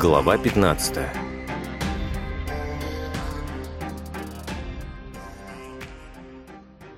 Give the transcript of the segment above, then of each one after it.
Глава 15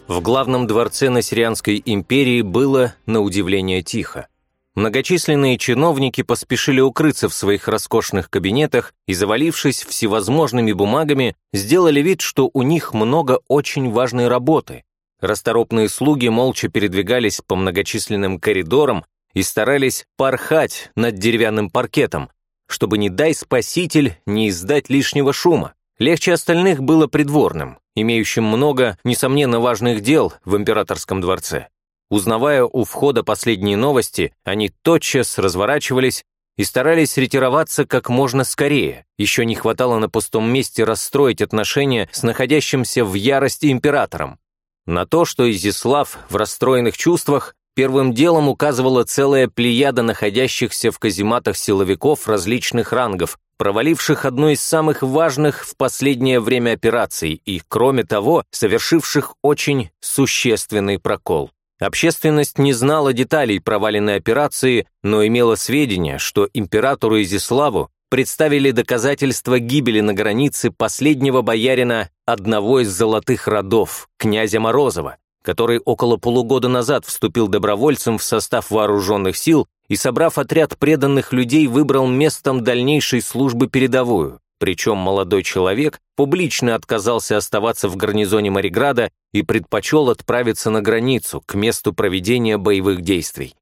В главном дворце Насирианской империи было, на удивление, тихо. Многочисленные чиновники поспешили укрыться в своих роскошных кабинетах и, завалившись всевозможными бумагами, сделали вид, что у них много очень важной работы. Расторопные слуги молча передвигались по многочисленным коридорам и старались порхать над деревянным паркетом, чтобы, не дай спаситель, не издать лишнего шума. Легче остальных было придворным, имеющим много, несомненно, важных дел в императорском дворце. Узнавая у входа последние новости, они тотчас разворачивались и старались ретироваться как можно скорее. Еще не хватало на пустом месте расстроить отношения с находящимся в ярости императором. На то, что Изяслав в расстроенных чувствах, первым делом указывала целая плеяда находящихся в казематах силовиков различных рангов, проваливших одну из самых важных в последнее время операций и, кроме того, совершивших очень существенный прокол. Общественность не знала деталей проваленной операции, но имела сведения, что императору Изиславу представили доказательства гибели на границе последнего боярина одного из золотых родов, князя Морозова, который около полугода назад вступил добровольцем в состав вооруженных сил и, собрав отряд преданных людей, выбрал местом дальнейшей службы передовую. Причем молодой человек публично отказался оставаться в гарнизоне Мариграда и предпочел отправиться на границу, к месту проведения боевых действий.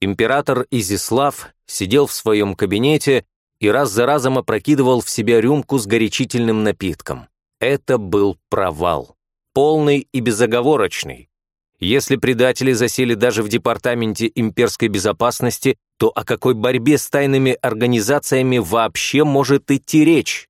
Император Изислав сидел в своем кабинете и раз за разом опрокидывал в себя рюмку с горячительным напитком. Это был провал. Полный и безоговорочный. Если предатели засели даже в департаменте имперской безопасности, то о какой борьбе с тайными организациями вообще может идти речь?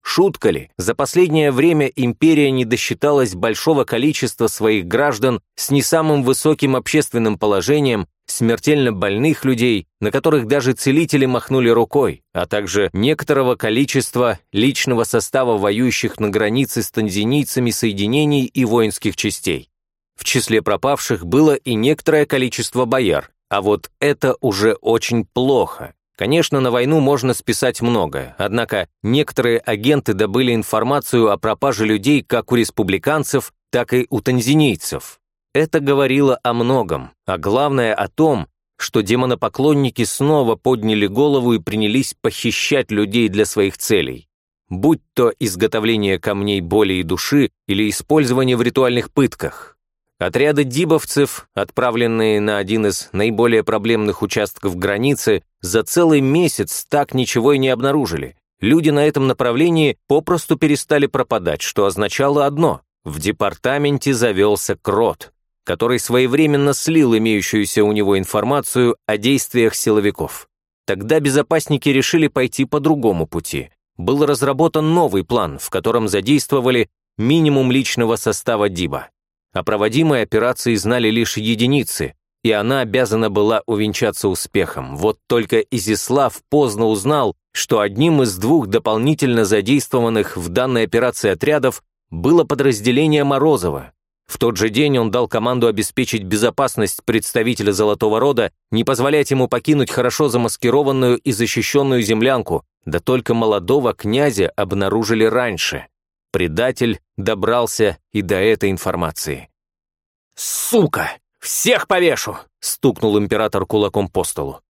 Шутка ли, за последнее время империя не досчиталась большого количества своих граждан с не самым высоким общественным положением, смертельно больных людей, на которых даже целители махнули рукой, а также некоторого количества личного состава воюющих на границе с танзинийцами соединений и воинских частей. В числе пропавших было и некоторое количество бояр, а вот это уже очень плохо. Конечно, на войну можно списать многое, однако некоторые агенты добыли информацию о пропаже людей как у республиканцев, так и у танзинийцев. Это говорило о многом, а главное о том, что демонопоклонники снова подняли голову и принялись похищать людей для своих целей. Будь то изготовление камней боли и души или использование в ритуальных пытках. Отряды дибовцев, отправленные на один из наиболее проблемных участков границы, за целый месяц так ничего и не обнаружили. Люди на этом направлении попросту перестали пропадать, что означало одно – в департаменте завелся крот, который своевременно слил имеющуюся у него информацию о действиях силовиков. Тогда безопасники решили пойти по другому пути. Был разработан новый план, в котором задействовали минимум личного состава Диба. О проводимой операции знали лишь единицы, и она обязана была увенчаться успехом. Вот только Изислав поздно узнал, что одним из двух дополнительно задействованных в данной операции отрядов было подразделение Морозова. В тот же день он дал команду обеспечить безопасность представителя Золотого Рода, не позволять ему покинуть хорошо замаскированную и защищенную землянку, да только молодого князя обнаружили раньше. Предатель добрался и до этой информации. «Сука! Всех повешу!» — стукнул император кулаком по столу.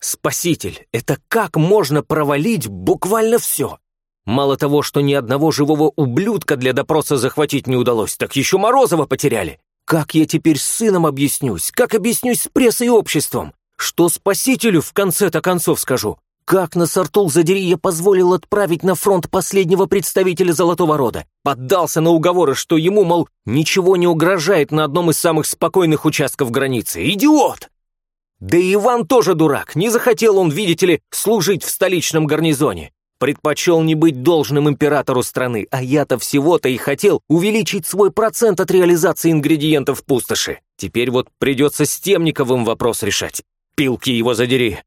«Спаситель, это как можно провалить буквально все? Мало того, что ни одного живого ублюдка для допроса захватить не удалось, так еще Морозова потеряли. Как я теперь с сыном объяснюсь? Как объяснюсь с прессой и обществом? Что спасителю в конце-то концов скажу? Как на Сартул задери я позволил отправить на фронт последнего представителя Золотого Рода? Поддался на уговоры, что ему, мол, ничего не угрожает на одном из самых спокойных участков границы. Идиот! Да и Иван тоже дурак. Не захотел он, видите ли, служить в столичном гарнизоне. Предпочел не быть должным императору страны, а я-то всего-то и хотел увеличить свой процент от реализации ингредиентов пустоши. Теперь вот придется с Темниковым вопрос решать. Пилки его задери.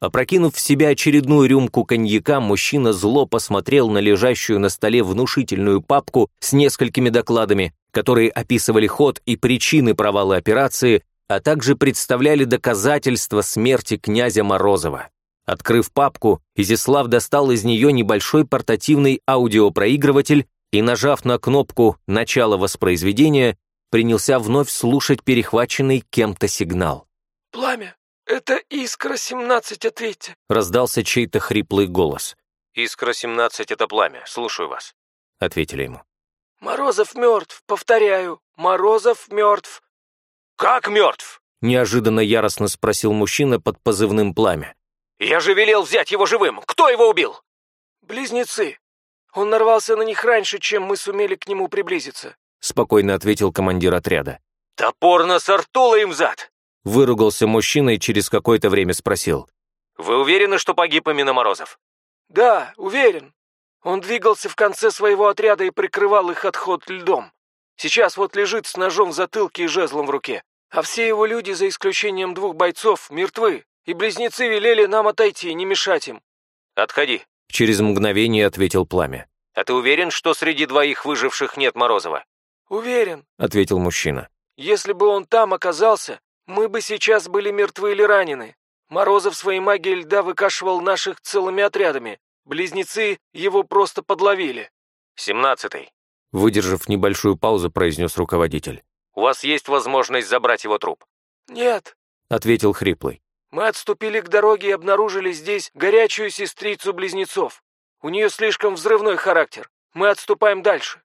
Опрокинув в себя очередную рюмку коньяка, мужчина зло посмотрел на лежащую на столе внушительную папку с несколькими докладами, которые описывали ход и причины провала операции, а также представляли доказательства смерти князя Морозова. Открыв папку, Изяслав достал из нее небольшой портативный аудиопроигрыватель и, нажав на кнопку «Начало воспроизведения», принялся вновь слушать перехваченный кем-то сигнал. «Пламя, это Искра-17, ответьте», — раздался чей-то хриплый голос. «Искра-17 — это пламя, слушаю вас», — ответили ему. «Морозов мертв, повторяю, Морозов мертв». «Как мертв?» — неожиданно яростно спросил мужчина под позывным «Пламя». «Я же велел взять его живым! Кто его убил?» «Близнецы. Он нарвался на них раньше, чем мы сумели к нему приблизиться», — спокойно ответил командир отряда. «Топор на сартула им зад!» — выругался мужчина и через какое-то время спросил. «Вы уверены, что погиб именно Морозов?» «Да, уверен. Он двигался в конце своего отряда и прикрывал их отход льдом. Сейчас вот лежит с ножом в затылке и жезлом в руке. А все его люди, за исключением двух бойцов, мертвы, и близнецы велели нам отойти, не мешать им». «Отходи», — через мгновение ответил Пламя. «А ты уверен, что среди двоих выживших нет Морозова?» «Уверен», — ответил мужчина. «Если бы он там оказался, мы бы сейчас были мертвы или ранены. Морозов своей магией льда выкашивал наших целыми отрядами. Близнецы его просто подловили». «Семнадцатый», — выдержав небольшую паузу, произнес руководитель. «У вас есть возможность забрать его труп?» «Нет», — ответил хриплый. «Мы отступили к дороге и обнаружили здесь горячую сестрицу близнецов. У нее слишком взрывной характер. Мы отступаем дальше.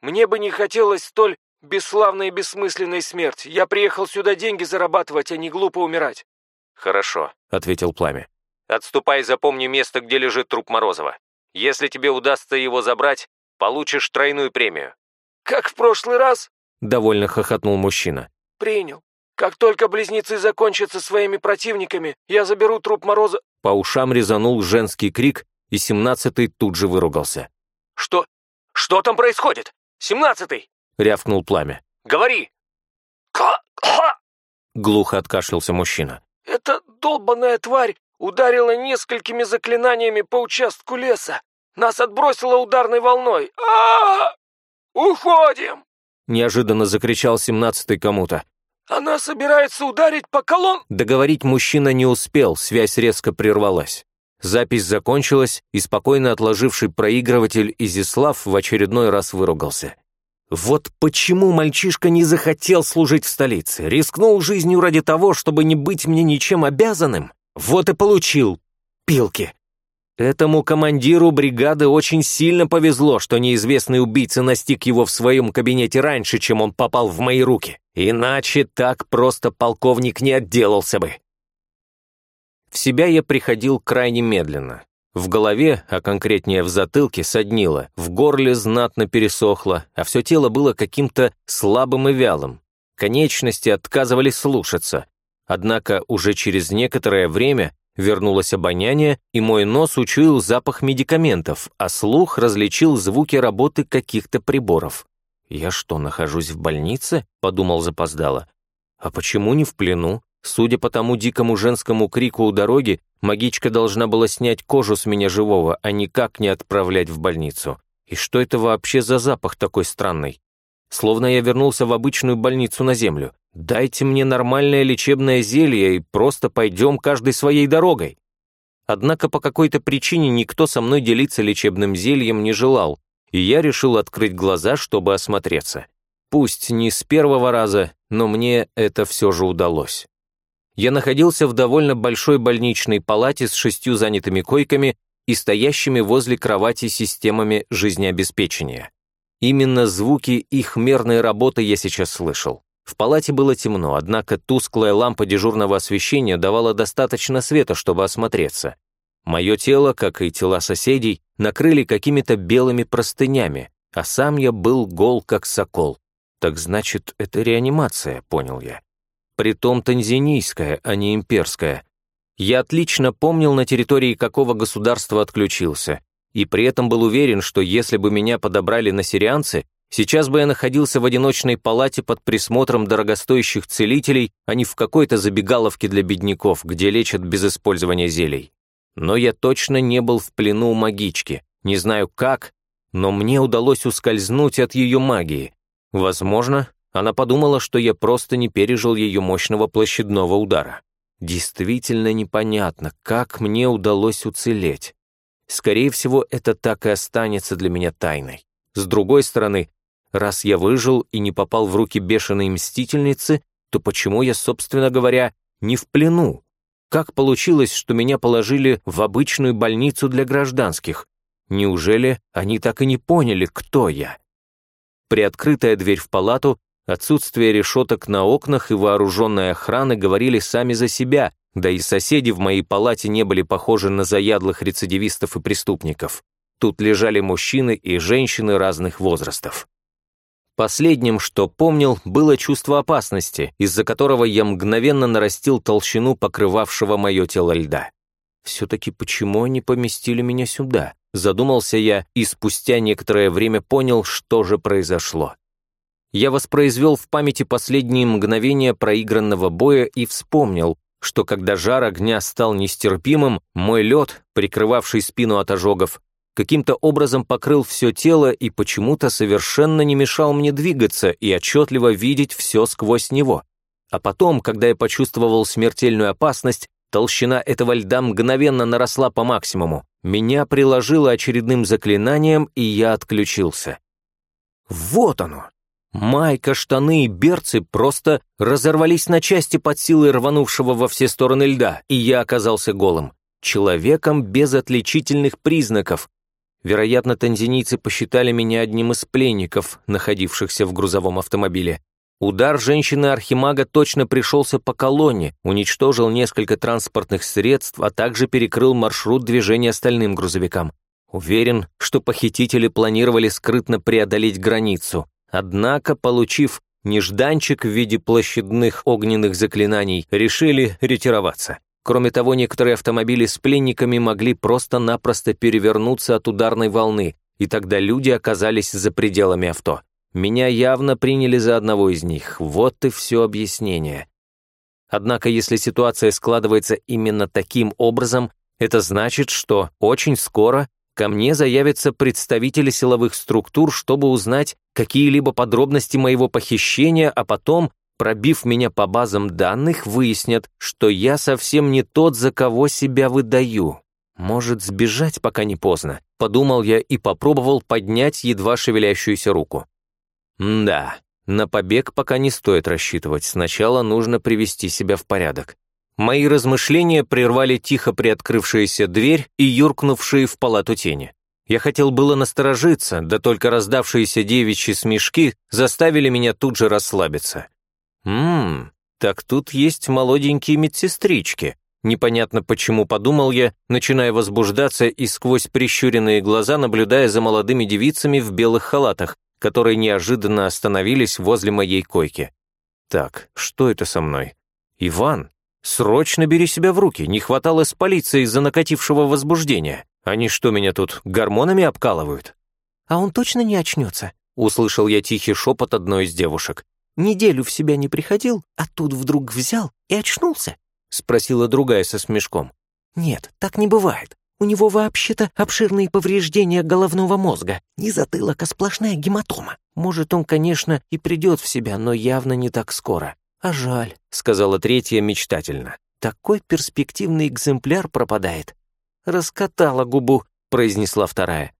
Мне бы не хотелось столь бесславной и бессмысленной смерти. Я приехал сюда деньги зарабатывать, а не глупо умирать». «Хорошо», — ответил Пламя. «Отступай, запомни место, где лежит труп Морозова. Если тебе удастся его забрать, получишь тройную премию». «Как в прошлый раз?» — довольно хохотнул мужчина. «Принял. Как только близнецы закончатся своими противниками, я заберу труп Мороза...» По ушам резанул женский крик, и семнадцатый тут же выругался. «Что? Что там происходит? Семнадцатый!» — рявкнул пламя. «Говори!» «Ка-ха!» — глухо откашлялся мужчина. «Эта долбаная тварь ударила несколькими заклинаниями по участку леса. Нас отбросило ударной волной. а, -а, -а! Уходим!» Неожиданно закричал семнадцатый кому-то. «Она собирается ударить по колонн...» Договорить мужчина не успел, связь резко прервалась. Запись закончилась, и спокойно отложивший проигрыватель Изислав в очередной раз выругался. Вот почему мальчишка не захотел служить в столице, рискнул жизнью ради того, чтобы не быть мне ничем обязанным? Вот и получил пилки. Этому командиру бригады очень сильно повезло, что неизвестный убийца настиг его в своем кабинете раньше, чем он попал в мои руки. Иначе так просто полковник не отделался бы. В себя я приходил крайне медленно. В голове, а конкретнее в затылке, соднило, в горле знатно пересохло, а все тело было каким-то слабым и вялым. Конечности отказывались слушаться. Однако уже через некоторое время вернулось обоняние, и мой нос учуял запах медикаментов, а слух различил звуки работы каких-то приборов. «Я что, нахожусь в больнице?» — подумал запоздало. «А почему не в плену? Судя по тому дикому женскому крику у дороги, магичка должна была снять кожу с меня живого, а никак не отправлять в больницу. И что это вообще за запах такой странный? Словно я вернулся в обычную больницу на землю. Дайте мне нормальное лечебное зелье и просто пойдем каждой своей дорогой. Однако по какой-то причине никто со мной делиться лечебным зельем не желал, и я решил открыть глаза, чтобы осмотреться. Пусть не с первого раза, но мне это все же удалось я находился в довольно большой больничной палате с шестью занятыми койками и стоящими возле кровати системами жизнеобеспечения. Именно звуки их мерной работы я сейчас слышал. В палате было темно, однако тусклая лампа дежурного освещения давала достаточно света, чтобы осмотреться. Мое тело, как и тела соседей, накрыли какими-то белыми простынями, а сам я был гол, как сокол. Так значит, это реанимация, понял я притом танзинийская, а не имперская. Я отлично помнил, на территории какого государства отключился, и при этом был уверен, что если бы меня подобрали на сирианцы, сейчас бы я находился в одиночной палате под присмотром дорогостоящих целителей, а не в какой-то забегаловке для бедняков, где лечат без использования зелий. Но я точно не был в плену у магички, не знаю как, но мне удалось ускользнуть от ее магии. Возможно, она подумала, что я просто не пережил ее мощного площадного удара. Действительно непонятно, как мне удалось уцелеть. Скорее всего, это так и останется для меня тайной. С другой стороны, раз я выжил и не попал в руки бешеной мстительницы, то почему я, собственно говоря, не в плену? Как получилось, что меня положили в обычную больницу для гражданских? Неужели они так и не поняли, кто я? Приоткрытая дверь в палату, отсутствие решеток на окнах и вооруженная охрана говорили сами за себя, да и соседи в моей палате не были похожи на заядлых рецидивистов и преступников. Тут лежали мужчины и женщины разных возрастов. Последним, что помнил, было чувство опасности, из-за которого я мгновенно нарастил толщину покрывавшего мое тело льда. Все-таки почему они поместили меня сюда? Задумался я и спустя некоторое время понял, что же произошло. Я воспроизвел в памяти последние мгновения проигранного боя и вспомнил, что когда жар огня стал нестерпимым, мой лед, прикрывавший спину от ожогов, каким-то образом покрыл все тело и почему-то совершенно не мешал мне двигаться и отчетливо видеть все сквозь него. А потом, когда я почувствовал смертельную опасность, толщина этого льда мгновенно наросла по максимуму. Меня приложило очередным заклинанием, и я отключился. Вот оно! Майка, штаны и берцы просто разорвались на части под силой рванувшего во все стороны льда, и я оказался голым. Человеком без отличительных признаков. Вероятно, танзинийцы посчитали меня одним из пленников, находившихся в грузовом автомобиле. Удар женщины-архимага точно пришелся по колонне, уничтожил несколько транспортных средств, а также перекрыл маршрут движения остальным грузовикам. Уверен, что похитители планировали скрытно преодолеть границу, Однако, получив нежданчик в виде площадных огненных заклинаний, решили ретироваться. Кроме того, некоторые автомобили с пленниками могли просто-напросто перевернуться от ударной волны, и тогда люди оказались за пределами авто. Меня явно приняли за одного из них. Вот и все объяснение. Однако, если ситуация складывается именно таким образом, это значит, что очень скоро ко мне заявятся представители силовых структур, чтобы узнать какие-либо подробности моего похищения, а потом, пробив меня по базам данных, выяснят, что я совсем не тот, за кого себя выдаю. Может, сбежать, пока не поздно, подумал я и попробовал поднять едва шевелящуюся руку. да, на побег пока не стоит рассчитывать, сначала нужно привести себя в порядок. Мои размышления прервали тихо приоткрывшаяся дверь и юркнувшие в палату тени. Я хотел было насторожиться, да только раздавшиеся девичьи смешки заставили меня тут же расслабиться. «Ммм, так тут есть молоденькие медсестрички», Непонятно почему подумал я, начиная возбуждаться и сквозь прищуренные глаза наблюдая за молодыми девицами в белых халатах, которые неожиданно остановились возле моей койки. Так, что это со мной? Иван? «Срочно бери себя в руки, не хватало с полицией из-за накатившего возбуждения. Они что, меня тут гормонами обкалывают?» «А он точно не очнется?» — услышал я тихий шепот одной из девушек. «Неделю в себя не приходил, а тут вдруг взял и очнулся?» — спросила другая со смешком. «Нет, так не бывает. У него вообще-то обширные повреждения головного мозга, не затылок, а сплошная гематома. Может, он, конечно, и придет в себя, но явно не так скоро. «А жаль», — сказала третья мечтательно. «Такой перспективный экземпляр пропадает». «Раскатала губу», — произнесла вторая.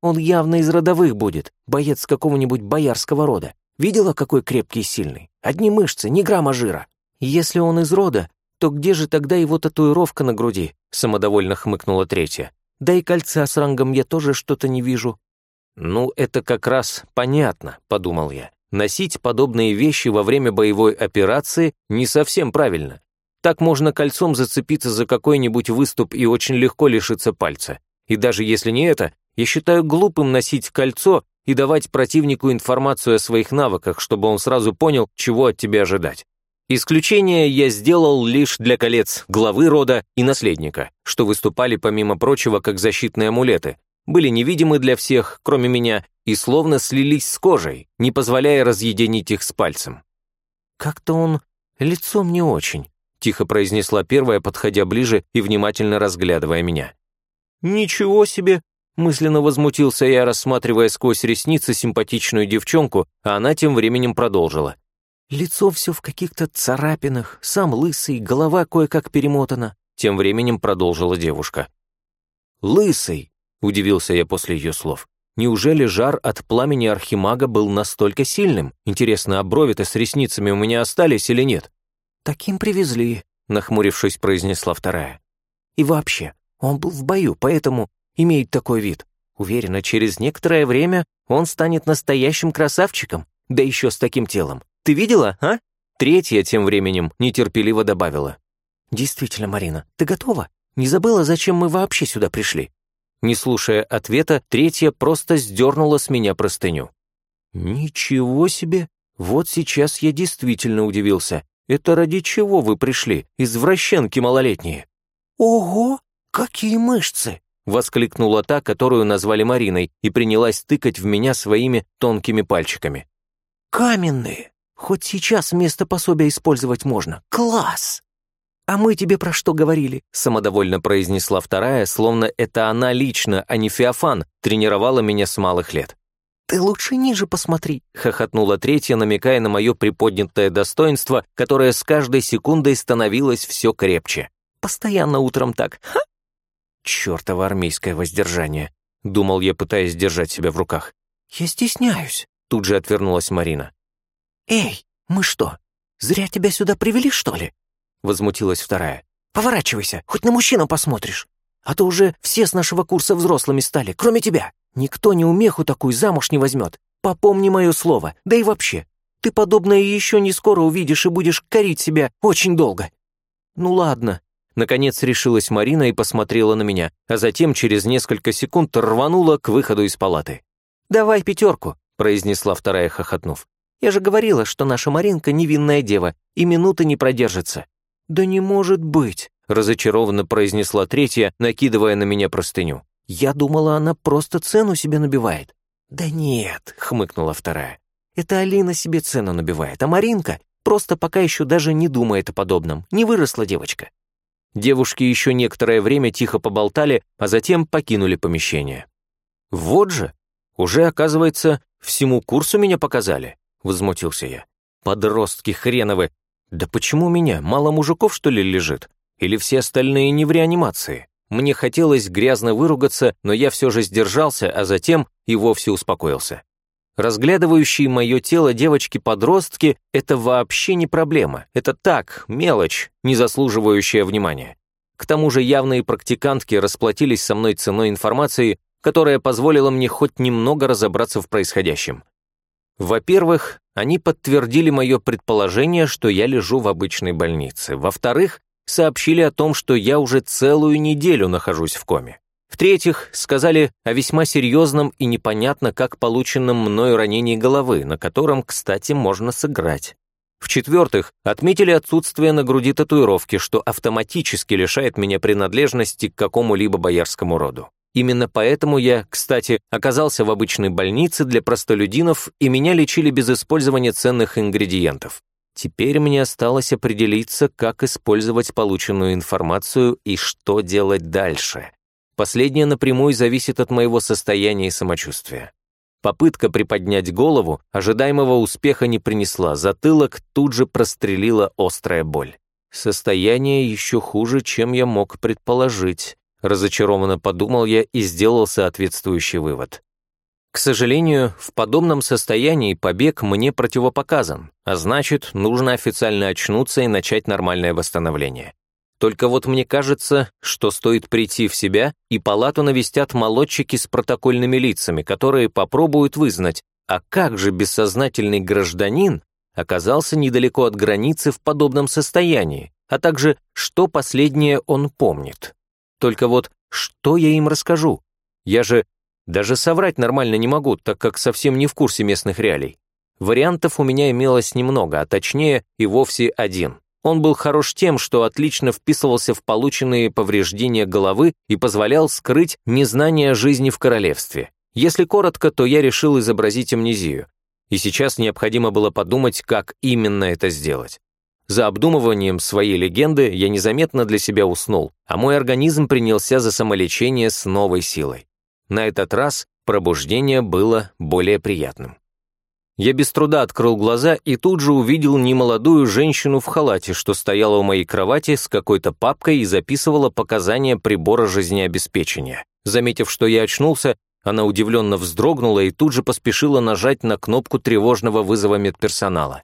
«Он явно из родовых будет, боец какого-нибудь боярского рода. Видела, какой крепкий и сильный? Одни мышцы, ни грамма жира. Если он из рода, то где же тогда его татуировка на груди?» — самодовольно хмыкнула третья. «Да и кольца с рангом я тоже что-то не вижу». «Ну, это как раз понятно», — подумал я. Носить подобные вещи во время боевой операции не совсем правильно. Так можно кольцом зацепиться за какой-нибудь выступ и очень легко лишиться пальца. И даже если не это, я считаю глупым носить кольцо и давать противнику информацию о своих навыках, чтобы он сразу понял, чего от тебя ожидать. Исключение я сделал лишь для колец главы рода и наследника, что выступали, помимо прочего, как защитные амулеты, были невидимы для всех, кроме меня, и словно слились с кожей, не позволяя разъединить их с пальцем. «Как-то он лицом не очень», — тихо произнесла первая, подходя ближе и внимательно разглядывая меня. «Ничего себе!» — мысленно возмутился я, рассматривая сквозь ресницы симпатичную девчонку, а она тем временем продолжила. Лицо все в каких-то царапинах, сам лысый, голова кое-как перемотана. Тем временем продолжила девушка. «Лысый!» — удивился я после ее слов. «Неужели жар от пламени архимага был настолько сильным? Интересно, а брови-то с ресницами у меня остались или нет?» «Таким привезли», — нахмурившись, произнесла вторая. «И вообще, он был в бою, поэтому имеет такой вид. Уверена, через некоторое время он станет настоящим красавчиком, да еще с таким телом. Ты видела, а?» Третья тем временем нетерпеливо добавила. «Действительно, Марина, ты готова? Не забыла, зачем мы вообще сюда пришли?» Не слушая ответа, третья просто сдернула с меня простыню. «Ничего себе! Вот сейчас я действительно удивился. Это ради чего вы пришли, извращенки малолетние?» «Ого, какие мышцы!» — воскликнула та, которую назвали Мариной, и принялась тыкать в меня своими тонкими пальчиками. «Каменные! Хоть сейчас вместо пособия использовать можно. Класс!» «А мы тебе про что говорили?» — самодовольно произнесла вторая, словно это она лично, а не Феофан, тренировала меня с малых лет. «Ты лучше ниже посмотри», — хохотнула третья, намекая на мое приподнятое достоинство, которое с каждой секундой становилось все крепче. «Постоянно утром так. Ха!» «Чёртово армейское воздержание», — думал я, пытаясь держать себя в руках. «Я стесняюсь», — тут же отвернулась Марина. «Эй, мы что, зря тебя сюда привели, что ли?» Возмутилась вторая. «Поворачивайся, хоть на мужчину посмотришь. А то уже все с нашего курса взрослыми стали, кроме тебя. Никто не умеху такую замуж не возьмет. Попомни мое слово, да и вообще. Ты подобное еще не скоро увидишь и будешь корить себя очень долго». «Ну ладно», Наконец решилась Марина и посмотрела на меня, а затем через несколько секунд рванула к выходу из палаты. «Давай пятерку», — произнесла вторая, хохотнув. «Я же говорила, что наша Маринка невинная дева, и минуты не продержится». «Да не может быть», — разочарованно произнесла третья, накидывая на меня простыню. «Я думала, она просто цену себе набивает». «Да нет», — хмыкнула вторая. «Это Алина себе цену набивает, а Маринка просто пока еще даже не думает о подобном. Не выросла девочка». Девушки еще некоторое время тихо поболтали, а затем покинули помещение. «Вот же! Уже, оказывается, всему курсу меня показали», — возмутился я. «Подростки хреновы, да почему меня? Мало мужиков, что ли, лежит? Или все остальные не в реанимации? Мне хотелось грязно выругаться, но я все же сдержался, а затем и вовсе успокоился. Разглядывающие мое тело девочки-подростки — это вообще не проблема. Это так, мелочь, не заслуживающая внимания. К тому же явные практикантки расплатились со мной ценой информации, которая позволила мне хоть немного разобраться в происходящем. Во-первых, они подтвердили мое предположение, что я лежу в обычной больнице. Во-вторых, сообщили о том, что я уже целую неделю нахожусь в коме. В-третьих, сказали о весьма серьезном и непонятно как полученном мною ранении головы, на котором, кстати, можно сыграть. В-четвертых, отметили отсутствие на груди татуировки, что автоматически лишает меня принадлежности к какому-либо боярскому роду. Именно поэтому я, кстати, оказался в обычной больнице для простолюдинов, и меня лечили без использования ценных ингредиентов. Теперь мне осталось определиться, как использовать полученную информацию и что делать дальше. Последнее напрямую зависит от моего состояния и самочувствия. Попытка приподнять голову ожидаемого успеха не принесла, затылок тут же прострелила острая боль. Состояние еще хуже, чем я мог предположить. Разочарованно подумал я и сделал соответствующий вывод. К сожалению, в подобном состоянии побег мне противопоказан, а значит, нужно официально очнуться и начать нормальное восстановление. Только вот мне кажется, что стоит прийти в себя, и палату навестят молодчики с протокольными лицами, которые попробуют вызнать, а как же бессознательный гражданин оказался недалеко от границы в подобном состоянии, а также что последнее он помнит. Только вот что я им расскажу? Я же даже соврать нормально не могу, так как совсем не в курсе местных реалий. Вариантов у меня имелось немного, а точнее и вовсе один. Он был хорош тем, что отлично вписывался в полученные повреждения головы и позволял скрыть незнание жизни в королевстве. Если коротко, то я решил изобразить амнезию. И сейчас необходимо было подумать, как именно это сделать. За обдумыванием своей легенды я незаметно для себя уснул, а мой организм принялся за самолечение с новой силой. На этот раз пробуждение было более приятным. Я без труда открыл глаза и тут же увидел немолодую женщину в халате, что стояла у моей кровати с какой-то папкой и записывала показания прибора жизнеобеспечения. Заметив, что я очнулся, она удивленно вздрогнула и тут же поспешила нажать на кнопку тревожного вызова медперсонала.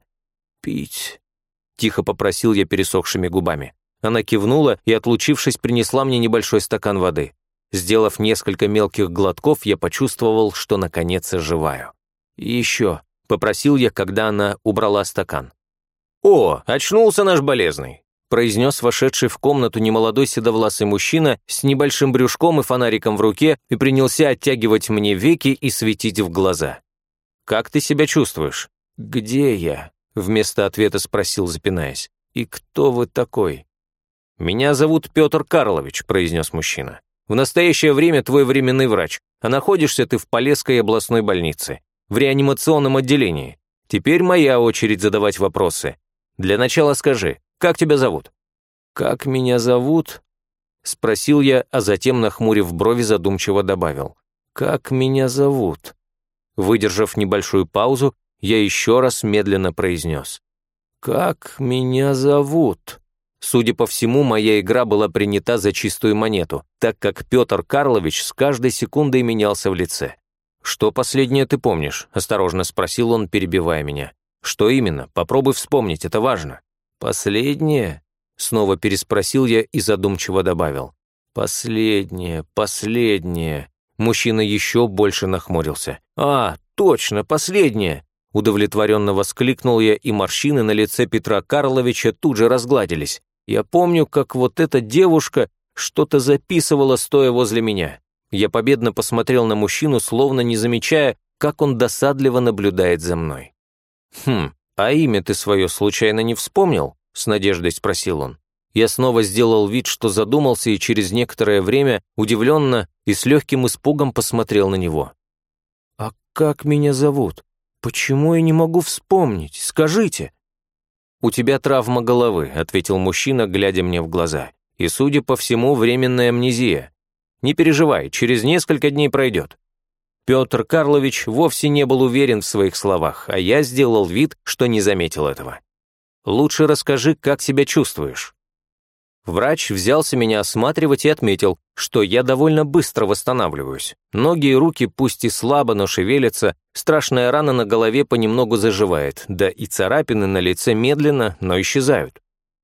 «Пить», — тихо попросил я пересохшими губами. Она кивнула и, отлучившись, принесла мне небольшой стакан воды. Сделав несколько мелких глотков, я почувствовал, что наконец оживаю. «И еще», попросил я, когда она убрала стакан. «О, очнулся наш болезный», произнес вошедший в комнату немолодой седовласый мужчина с небольшим брюшком и фонариком в руке и принялся оттягивать мне веки и светить в глаза. «Как ты себя чувствуешь?» «Где я?» вместо ответа спросил, запинаясь. «И кто вы такой?» «Меня зовут Петр Карлович», произнес мужчина. «В настоящее время твой временный врач, а находишься ты в Полесской областной больнице в реанимационном отделении. Теперь моя очередь задавать вопросы. Для начала скажи, как тебя зовут?» «Как меня зовут?» Спросил я, а затем, нахмурив брови, задумчиво добавил. «Как меня зовут?» Выдержав небольшую паузу, я еще раз медленно произнес. «Как меня зовут?» Судя по всему, моя игра была принята за чистую монету, так как Петр Карлович с каждой секундой менялся в лице. «Что последнее ты помнишь?» – осторожно спросил он, перебивая меня. «Что именно? Попробуй вспомнить, это важно». «Последнее?» – снова переспросил я и задумчиво добавил. «Последнее, последнее». Мужчина еще больше нахмурился. «А, точно, последнее!» Удовлетворенно воскликнул я, и морщины на лице Петра Карловича тут же разгладились. Я помню, как вот эта девушка что-то записывала, стоя возле меня. Я победно посмотрел на мужчину, словно не замечая, как он досадливо наблюдает за мной. «Хм, а имя ты свое случайно не вспомнил?» — с надеждой спросил он. Я снова сделал вид, что задумался, и через некоторое время удивленно и с легким испугом посмотрел на него. «А как меня зовут? Почему я не могу вспомнить? Скажите!» «У тебя травма головы», — ответил мужчина, глядя мне в глаза. «И, судя по всему, временная амнезия. Не переживай, через несколько дней пройдет». Петр Карлович вовсе не был уверен в своих словах, а я сделал вид, что не заметил этого. «Лучше расскажи, как себя чувствуешь». Врач взялся меня осматривать и отметил, что я довольно быстро восстанавливаюсь. Ноги и руки пусть и слабо, но шевелятся, страшная рана на голове понемногу заживает, да и царапины на лице медленно, но исчезают.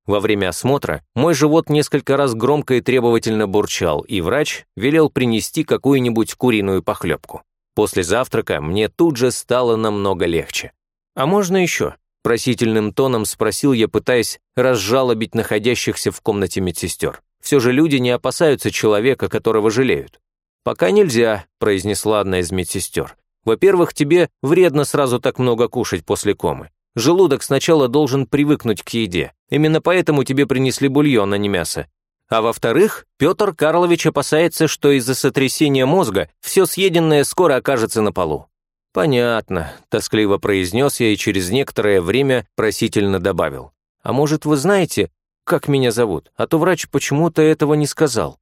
Во время осмотра мой живот несколько раз громко и требовательно бурчал, и врач велел принести какую-нибудь куриную похлебку. После завтрака мне тут же стало намного легче. «А можно еще?» – просительным тоном спросил я, пытаясь разжалобить находящихся в комнате медсестер. Все же люди не опасаются человека, которого жалеют. «Пока нельзя», – произнесла одна из медсестер. «Во-первых, тебе вредно сразу так много кушать после комы. Желудок сначала должен привыкнуть к еде. Именно поэтому тебе принесли бульон, а не мясо. А во-вторых, Петр Карлович опасается, что из-за сотрясения мозга все съеденное скоро окажется на полу. «Понятно», — тоскливо произнес я и через некоторое время просительно добавил. «А может, вы знаете, как меня зовут? А то врач почему-то этого не сказал».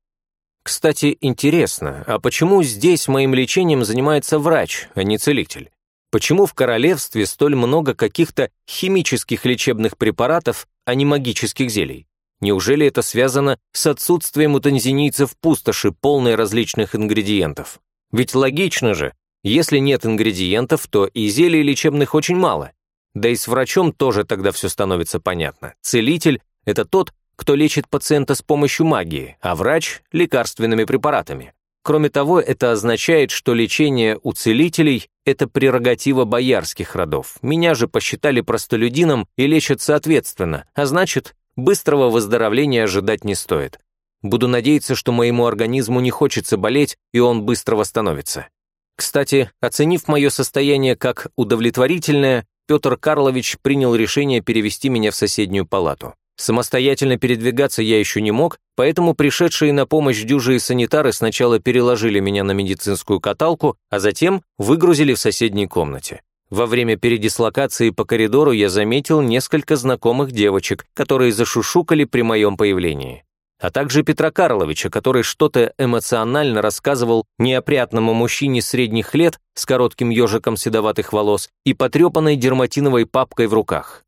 Кстати, интересно, а почему здесь моим лечением занимается врач, а не целитель? Почему в королевстве столь много каких-то химических лечебных препаратов, а не магических зелий? Неужели это связано с отсутствием у танзинийцев пустоши, полной различных ингредиентов? Ведь логично же, если нет ингредиентов, то и зелий лечебных очень мало. Да и с врачом тоже тогда все становится понятно. Целитель – это тот, кто лечит пациента с помощью магии, а врач – лекарственными препаратами. Кроме того, это означает, что лечение у целителей – это прерогатива боярских родов. Меня же посчитали простолюдином и лечат соответственно, а значит, быстрого выздоровления ожидать не стоит. Буду надеяться, что моему организму не хочется болеть, и он быстро восстановится. Кстати, оценив мое состояние как удовлетворительное, Петр Карлович принял решение перевести меня в соседнюю палату. Самостоятельно передвигаться я еще не мог, поэтому пришедшие на помощь дюжи и санитары сначала переложили меня на медицинскую каталку, а затем выгрузили в соседней комнате. Во время передислокации по коридору я заметил несколько знакомых девочек, которые зашушукали при моем появлении. а также Петра Карловича, который что-то эмоционально рассказывал неопрятному мужчине средних лет с коротким ежиком седоватых волос и потрепанной дерматиновой папкой в руках.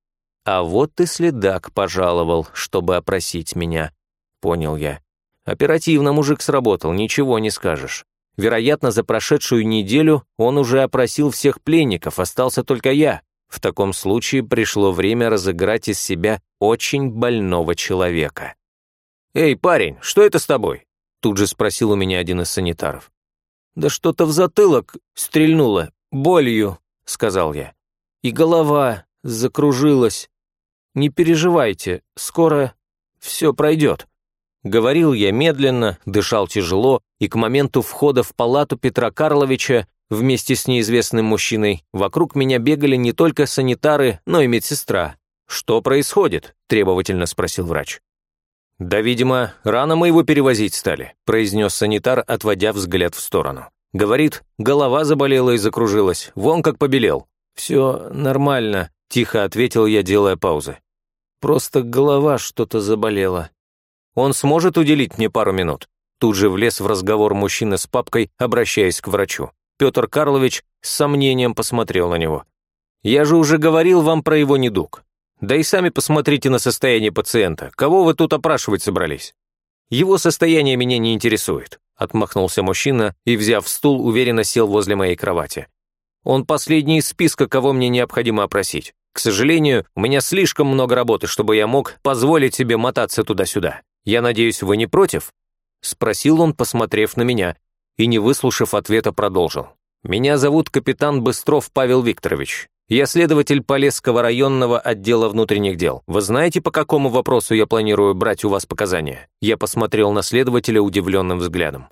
А вот и следак пожаловал, чтобы опросить меня. Понял я. Оперативно мужик сработал, ничего не скажешь. Вероятно, за прошедшую неделю он уже опросил всех пленников, остался только я. В таком случае пришло время разыграть из себя очень больного человека. «Эй, парень, что это с тобой?» Тут же спросил у меня один из санитаров. «Да что-то в затылок стрельнуло, болью», — сказал я. «И голова закружилась. Не переживайте, скоро все пройдет». Говорил я медленно, дышал тяжело, и к моменту входа в палату Петра Карловича вместе с неизвестным мужчиной вокруг меня бегали не только санитары, но и медсестра. «Что происходит?» – требовательно спросил врач. «Да, видимо, рано мы его перевозить стали», – произнес санитар, отводя взгляд в сторону. Говорит, голова заболела и закружилась, вон как побелел. «Все нормально», – тихо ответил я, делая паузы. «Просто голова что-то заболела». Он сможет уделить мне пару минут?» Тут же влез в разговор мужчина с папкой, обращаясь к врачу. Петр Карлович с сомнением посмотрел на него. «Я же уже говорил вам про его недуг. Да и сами посмотрите на состояние пациента. Кого вы тут опрашивать собрались?» «Его состояние меня не интересует», — отмахнулся мужчина и, взяв стул, уверенно сел возле моей кровати. «Он последний из списка, кого мне необходимо опросить. К сожалению, у меня слишком много работы, чтобы я мог позволить себе мотаться туда-сюда. «Я надеюсь, вы не против?» Спросил он, посмотрев на меня, и, не выслушав ответа, продолжил. «Меня зовут капитан Быстров Павел Викторович. Я следователь Полесского районного отдела внутренних дел. Вы знаете, по какому вопросу я планирую брать у вас показания?» Я посмотрел на следователя удивленным взглядом.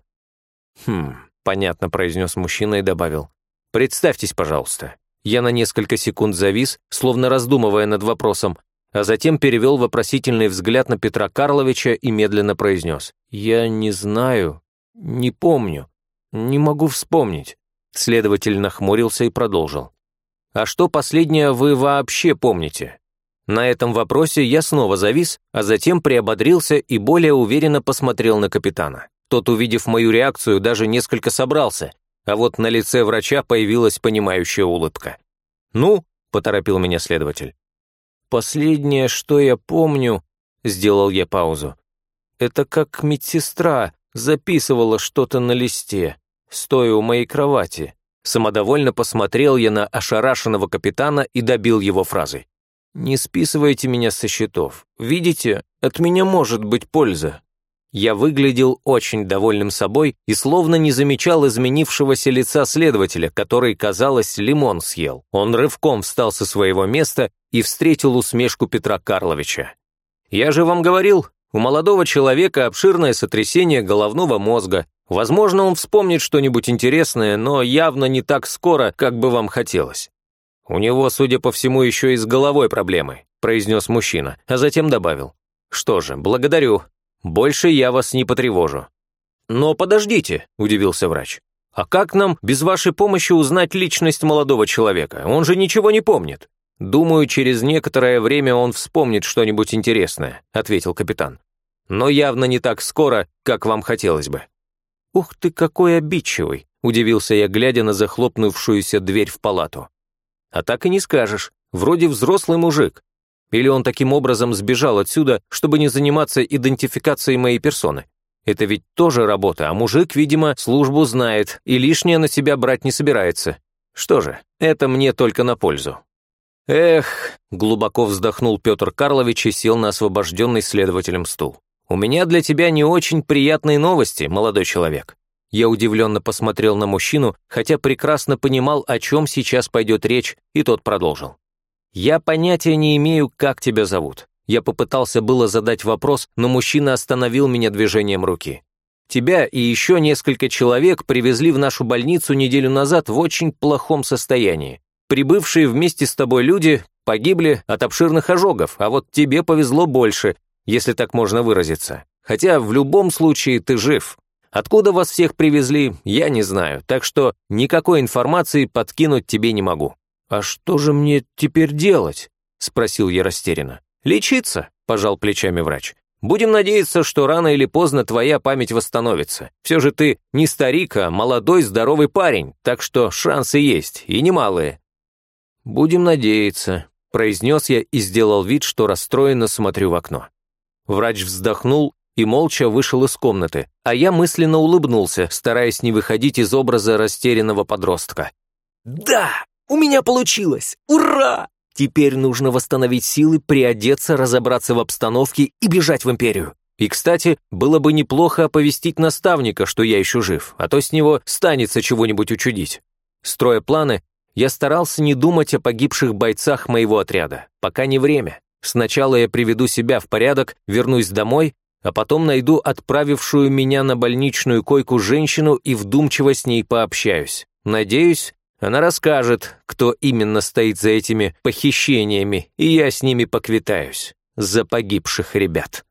«Хм, понятно», — произнес мужчина и добавил. «Представьтесь, пожалуйста». Я на несколько секунд завис, словно раздумывая над вопросом, а затем перевел вопросительный взгляд на Петра Карловича и медленно произнес. «Я не знаю, не помню, не могу вспомнить». Следователь нахмурился и продолжил. «А что последнее вы вообще помните?» На этом вопросе я снова завис, а затем приободрился и более уверенно посмотрел на капитана. Тот, увидев мою реакцию, даже несколько собрался, а вот на лице врача появилась понимающая улыбка. «Ну», — поторопил меня следователь, Последнее, что я помню, сделал я паузу, это как медсестра записывала что-то на листе, стоя у моей кровати. Самодовольно посмотрел я на ошарашенного капитана и добил его фразой. «Не списывайте меня со счетов. Видите, от меня может быть польза. Я выглядел очень довольным собой и словно не замечал изменившегося лица следователя, который, казалось, лимон съел. Он рывком встал со своего места и встретил усмешку Петра Карловича. «Я же вам говорил, у молодого человека обширное сотрясение головного мозга. Возможно, он вспомнит что-нибудь интересное, но явно не так скоро, как бы вам хотелось. У него, судя по всему, еще и с головой проблемы», произнес мужчина, а затем добавил. «Что же, благодарю, больше я вас не потревожу». «Но подождите», – удивился врач. «А как нам без вашей помощи узнать личность молодого человека? Он же ничего не помнит». «Думаю, через некоторое время он вспомнит что-нибудь интересное», – ответил капитан. «Но явно не так скоро, как вам хотелось бы». «Ух ты, какой обидчивый!» – удивился я, глядя на захлопнувшуюся дверь в палату. «А так и не скажешь. Вроде взрослый мужик. Или он таким образом сбежал отсюда, чтобы не заниматься идентификацией моей персоны? Это ведь тоже работа, а мужик, видимо, службу знает и лишнее на себя брать не собирается. Что же, это мне только на пользу. Эх, глубоко вздохнул Петр Карлович и сел на освобожденный следователем стул. У меня для тебя не очень приятные новости, молодой человек. Я удивленно посмотрел на мужчину, хотя прекрасно понимал, о чем сейчас пойдет речь, и тот продолжил. «Я понятия не имею, как тебя зовут». Я попытался было задать вопрос, но мужчина остановил меня движением руки. «Тебя и еще несколько человек привезли в нашу больницу неделю назад в очень плохом состоянии. Прибывшие вместе с тобой люди погибли от обширных ожогов, а вот тебе повезло больше, если так можно выразиться. Хотя в любом случае ты жив. Откуда вас всех привезли, я не знаю, так что никакой информации подкинуть тебе не могу. «А что же мне теперь делать?» — спросил я растерянно. «Лечиться», — пожал плечами врач. Будем надеяться, что рано или поздно твоя память восстановится. Все же ты не старик, а молодой здоровый парень, так что шансы есть, и немалые». «Будем надеяться», — произнес я и сделал вид, что расстроенно смотрю в окно. Врач вздохнул и молча вышел из комнаты, а я мысленно улыбнулся, стараясь не выходить из образа растерянного подростка. «Да, у меня получилось! Ура!» Теперь нужно восстановить силы, приодеться, разобраться в обстановке и бежать в Империю. И, кстати, было бы неплохо оповестить наставника, что я еще жив, а то с него станется чего-нибудь учудить. Строя планы, я старался не думать о погибших бойцах моего отряда, пока не время. Сначала я приведу себя в порядок, вернусь домой, а потом найду отправившую меня на больничную койку женщину и вдумчиво с ней пообщаюсь. Надеюсь, она расскажет, кто именно стоит за этими похищениями, и я с ними поквитаюсь. За погибших ребят.